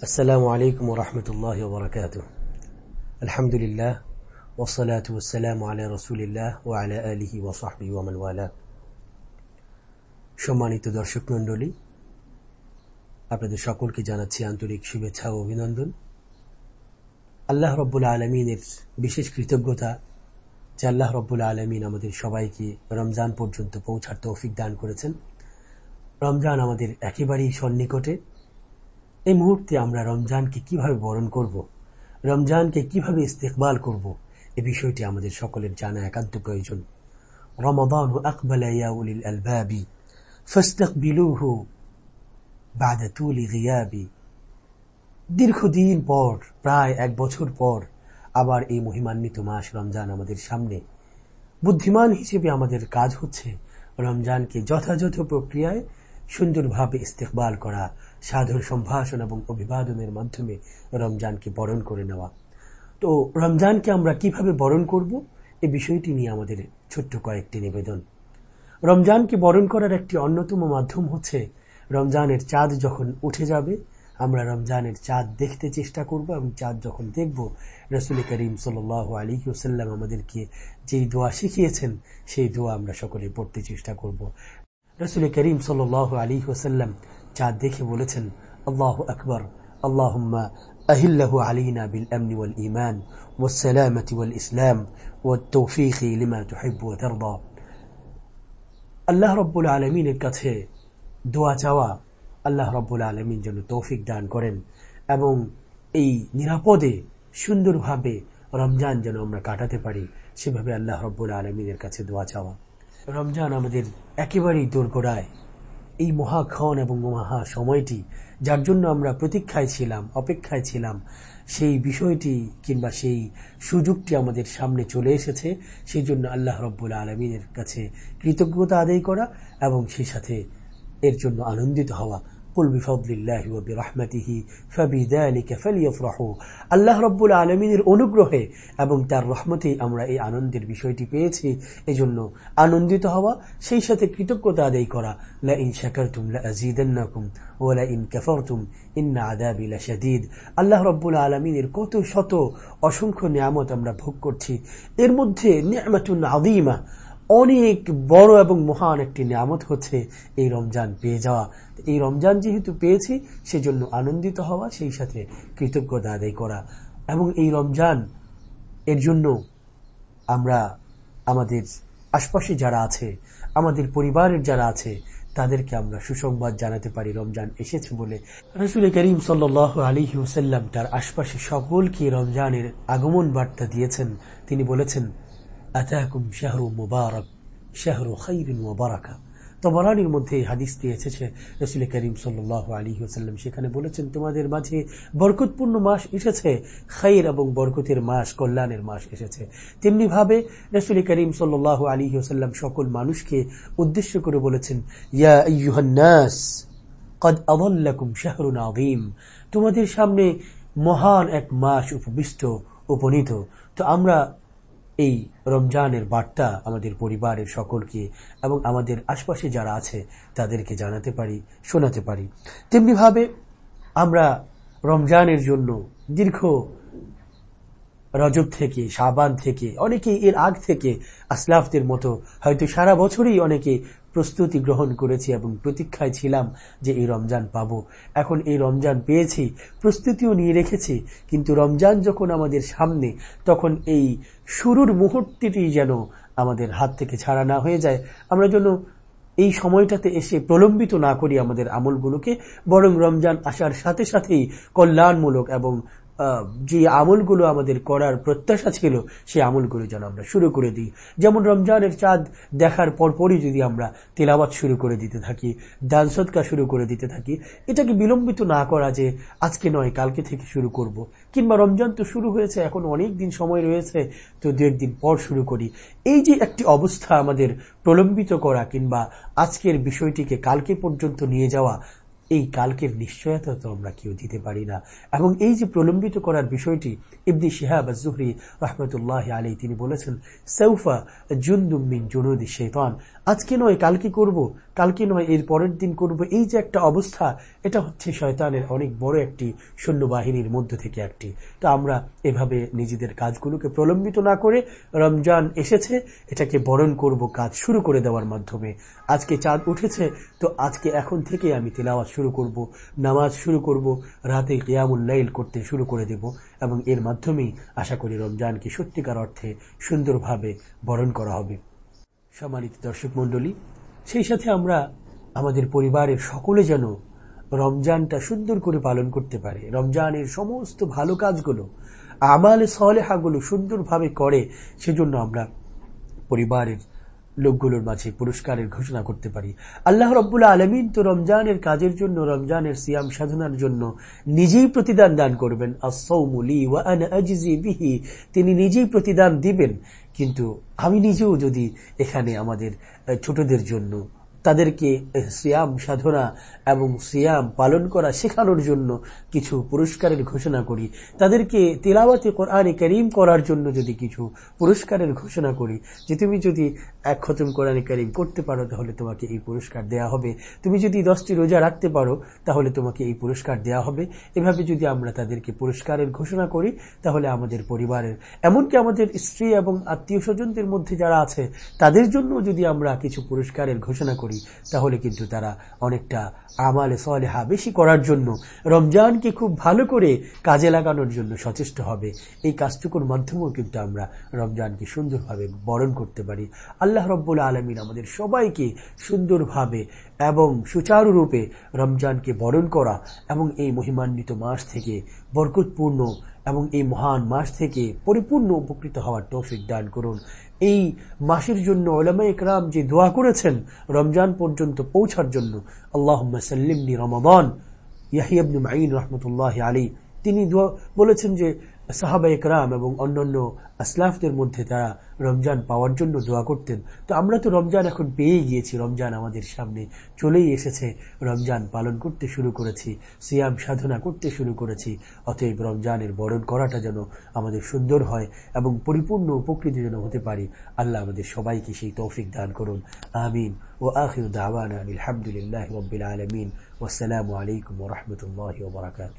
السلام عليكم ورحمة الله وبركاته الحمد لله والصلاة والسلام على رسول الله وعلى آله وصحبه ومن والاه সম্মানিত দর্শক মণ্ডলী আপনাদের সকলকে জানাচ্ছি আন্তরিক শুভেচ্ছা ও অভিনন্দন আল্লাহ রব্বুল আলমিনের বিশেষ কৃতজ্ঞতা যে আল্লাহ রব্বুল আলমিন আমাদের সবাইকে রমজান পর্যন্ত পৌঁছার তৌফিক দান করেছেন রমজান আমাদের একেবারেই সন্নিকটে এই মুহূর্তে আমরা রমজানকে কীভাবে বরণ করব, রমজানকে কীভাবে ইস্তেকবাল করব, এ বিষয়টি আমাদের সকলের জানা একান্ত প্রয়োজন। দীর্ঘদিন পর, প্রায় এক বছর পর, আবার এই মহিমান্বিত মাস রমজান আমাদের সামনে। বুদ্ধিমান হিসেবে আমাদের কাজ হচ্ছে রমজানকে যথাযথ প্রক্রিয়ায় সুন্দরভাবে ইস্তেকবাল করা সাধুর সম্ভাষণ এবং অভিবাদনের মাধ্যমে রমজানকে বরণ করে নেওয়া। তো রমজানকে আমরা কীভাবে বরণ করব? এ বিষয়টি নিয়ে আমাদের ছোট্ট কয়েকটি নিবেদন। রমজানকে বরণ করার একটি অন্যতম মাধ্যম হচ্ছে, রমজানের চাঁদ যখন উঠে যাবে, আমরা রমজানের চাঁদ দেখতে চেষ্টা করব এবং চাঁদ যখন দেখব, রসুল করিম সাল আলী ওসাল্লাম আমাদেরকে যেই দোয়া শিখিয়েছেন, সেই দোয়া আমরা সকলে পড়তে চেষ্টা করব। রসুল করিম সাল আলী ওসাল্লাম চাঁদ দেখে বলেছেন আল্লাহ আকবর আল্লাহম্মা أهله علينا بالأمن والإيمان والسلامة والإسلام والتوفيق لما تحب وترضى আল্লাহ রব্বুল আলমিনের কাছে দোয়া চাওয়া আল্লাহ রব্বুল আলমিন যেন তৌফিক দান করেন এবং এই নিরাপদে সুন্দরভাবে রমজান যেন আমরা কাটাতে পারি সেভাবে আল্লাহ রব্বুল আলমিনের কাছে দোয়া চাওয়া রমজান আমাদের একেবারেই দোরগোড়ায়। এই মহাক্ষণ এবং মহা সময়টি যার জন্য আমরা প্রতীক্ষায় ছিলাম, অপেক্ষায় ছিলাম, সেই বিষয়টি কিংবা সেই সুযোগটি আমাদের সামনে চলে এসেছে, সেই জন্য আল্লাহ রব্বুল আলমিনের কাছে কৃতজ্ঞতা আদায় করা এবং সেই সাথে এর জন্য আনন্দিত হওয়া। কুল বিফদলিল্লাহি ওয়া বিরহমাতিহি ফাবিযালিকা ফালিয়াফরাহু আল্লাহ রাব্বুল আলামিনের অনুগ্রহে এবং তার রহমতেই আমরা এই আনন্দের বিষয়টি পেয়েছি। এজন্য আনন্দিত হওয়া, সেই সাথে কৃতজ্ঞতা আদায় করা। লা ইন শাকারতুম লা আযীদান্নাকুম ওয়া লা ইন কাফারতুম ইন্না আযাবি লাশাদীদ। আল্লাহ রাব্বুল আলামিনের কত শত অসংখ্য নিয়ামত আমরা ভোগ করছি। এর মধ্যে নিয়ামাতুন আযীমা অনেক বড় এবং মহান একটি নিয়ামত হচ্ছে এই রমজান পেয়ে যাওয়া। এই রমজান যেহেতু পেয়েছি, সেজন্য আনন্দিত হওয়া, সেই সাথে কৃতজ্ঞতা আদায় করা। এবং এই রমজান, এর জন্য আমরা আমাদের আশপাশে যারা আছে, আমাদের পরিবারের যারা আছে, তাদেরকে আমরা সুসংবাদ জানাতে পারি, রমজান এসেছে বলে। রসুল করিম সাল আলী হুসাল্লাম তার আশপাশে সকলকে রমজানের আগমন বার্তা দিয়েছেন। তিনি বলেছেন আতাকুম শাহরু মুবারক শাহরু খাইরিন মুবারাকা তবরানির মধ্যে হাদিসটি এসেছে, রসুল করিম সাল আলী ওসাল্লাম সেখানে বলেছেন, তোমাদের মাঝে বরকতপূর্ণ মাস এসেছে, খাইর এবং বরকতের মাস, কল্যাণের মাস এসেছে। তেমনি ভাবে রসুল করিম সাল আলী ওসাল্লাম সকল মানুষকে উদ্দেশ্য করে বলেছেন, ইয়া ইউহান্নাস কদ আদল্লাকুম শাহরুন আদিম তোমাদের সামনে মহান এক মাস উপবিষ্ট, উপনীত। তো আমরা এই রমজানের বার্তা আমাদের পরিবারের সকলকে এবং আমাদের আশপাশে যারা আছে, তাদেরকে জানাতে পারি, শোনাতে পারি। তেমনিভাবে আমরা রমজানের জন্য দীর্ঘ রজব থেকে সাবান থেকে অনেকে এর আগ থেকে আসলাফদের মতো, হয়তো সারা বছরই অনেকে প্রস্তুতি গ্রহণ করেছি এবং প্রতীক্ষায় ছিলাম যে এই রমজান পাবো। এখন এই রমজান পেয়েছি, প্রস্তুতিও নিয়ে রেখেছি, কিন্তু রমজান যখন আমাদের সামনে, তখন এই শুরুর মুহূর্তটি যেন আমাদের হাত থেকে ছাড়া না হয়ে যায়। আমরা যেন এই সময়টাতে এসে প্রলম্বিত না করি আমাদের আমলগুলোকে, বরং রমজান আসার সাথে সাথেই কল্যাণমূলক এবং যে আমলগুলো আমাদের করার প্রত্যাশা ছিল সেই আমলগুলো যেন আমরা শুরু করে দিই যেমন রমজানের চাঁদ দেখার পরপরই যদি আমরা তেলাবাত শুরু করে দিতে থাকি, দান সৎকা শুরু করে দিতে থাকি, এটাকে বিলম্বিত না করা যে আজকে নয়, কালকে থেকে শুরু করব। কিংবা রমজান তো শুরু হয়েছে, এখন অনেক দিন সময় রয়েছে, তো দু একদিন পর শুরু করি এই যে একটি অবস্থা আমাদের প্রলম্বিত করা কিংবা আজকের বিষয়টিকে কালকে পর্যন্ত নিয়ে যাওয়া এই কালকের নিশ্চয়তা তো আমরা কেউ দিতে পারি না। এবং এই যে প্রলম্বিত করার বিষয়টি ইবদি শিহাব জুহরি রহমতুল্লাহ আলী তিনি বলেছেন সৌফা জুন্দুমিন জুনুদি শেতান। আজকে নয়, কালকে করব। কালকে নয়, এর পরের দিন করব। এই যে একটা অবস্থা, এটা হচ্ছে শয়তানের অনেক বড় একটি সৈন্যবাহিনীর মধ্য থেকে একটি। তো আমরা এভাবে নিজেদের কাজগুলোকে প্রলম্বিত না করে রমজান এসেছে, এটাকে বরণ করব কাজ শুরু করে দেওয়ার মাধ্যমে। আজকে চাঁদ উঠেছে, তো আজকে এখন থেকে আমি তেলাওয়াত শুরু করব, নামাজ শুরু করব, রাতে কিয়ামুল্লাইল করতে শুরু করে দেব এবং এর মাধ্যমেই আশা করি রমজানকে সত্যিকার অর্থে সুন্দরভাবে বরণ করা হবে। সম্মানিত দর্শক মন্ডলী সেই সাথে আমরা আমাদের পরিবারের সকলে যেন রমজানটা সুন্দর করে পালন করতে পারে। রমজানের সমস্ত ভালো কাজগুলো আমালে সলেহাগুলো সুন্দরভাবে করে, সেজন্য আমরা পরিবারের লোকগুলোর মাঝে পুরস্কারের ঘোষণা করতে পারি। আল্লাহ রব্বুল্লা আলমিন তো রমজানের কাজের জন্য, রমজানের সিয়াম সাধনার জন্য নিজেই প্রতিদান দান করবেন। বিহি। তিনি নিজেই প্রতিদান দিবেন। কিন্তু আমি নিজেও যদি এখানে আমাদের ছোটদের জন্য তাদেরকে সিয়াম, সাধনা এবং সিয়াম পালন করা শেখানোর জন্য কিছু পুরস্কারের ঘোষণা করি। তাদেরকে তেলাওয়াতে কোরআনে করিম করার জন্য যদি কিছু পুরস্কারের ঘোষণা করি, যে তুমি যদি এক খতম কোরআনে করিম করতে পারো, তাহলে তোমাকে এই পুরস্কার দেয়া হবে। তুমি যদি দশটি রোজা রাখতে পারো, তাহলে তোমাকে এই পুরস্কার দেয়া হবে। এভাবে যদি আমরা তাদেরকে পুরস্কারের ঘোষণা করি, তাহলে আমাদের পরিবারের, এমনকি আমাদের স্ত্রী এবং আত্মীয় স্বজনদের মধ্যে যারা আছে, তাদের জন্য যদি আমরা কিছু পুরস্কারের ঘোষণা করি তাহলে কিন্তু তারা অনেকটা আমালে সলেহা বেশি করার জন্য, রমজানকে খুব ভালো করে কাজে লাগানোর জন্য সচেষ্ট হবে। এই কাজটুকুর মাধ্যমেও কিন্তু আমরা রমজানকে সুন্দরভাবে বরণ করতে পারি। আল্লাহ রব্বুল আলমিন আমাদের সবাইকে সুন্দরভাবে এবং সুচারুরূপে রমজানকে বরণ করা এবং এই মহিমান্বিত মাস থেকে বরকতপূর্ণ এবং এই মহান মাস থেকে পরিপূর্ণ উপকৃত হওয়ার তৌফিক দান করুন। এই মাসের জন্য ওলামা ইকরাম যে দোয়া করেছেন, রমজান পর্যন্ত পৌঁছার জন্য আল্লাহ সাল্লিমনি রমাদান। ইয়াহিয়াবনি মাইন রহমতুল্লাহ আলী তিনি বলেছেন যে সাহাবা একরাম এবং অন্যান্য আসলাফদের মধ্যে তারা রমজান পাওয়ার জন্য দোয়া করতেন। তো আমরা তো রমজান এখন পেয়ে গিয়েছি। রমজান আমাদের সামনে চলেই এসেছে। রমজান পালন করতে শুরু করেছি। সিয়াম সাধনা করতে শুরু করেছি। অতএব রমজানের বরণ করাটা যেন আমাদের সুন্দর হয় এবং পরিপূর্ণ উপকৃত যেন হতে পারি। আল্লাহ আমাদের সবাইকে সেই তৌফিক দান করুন। আমিন। ও আখির আলমিন। ওসালামু আলাইকুম রহমতুল্লাহ ওবরাকাত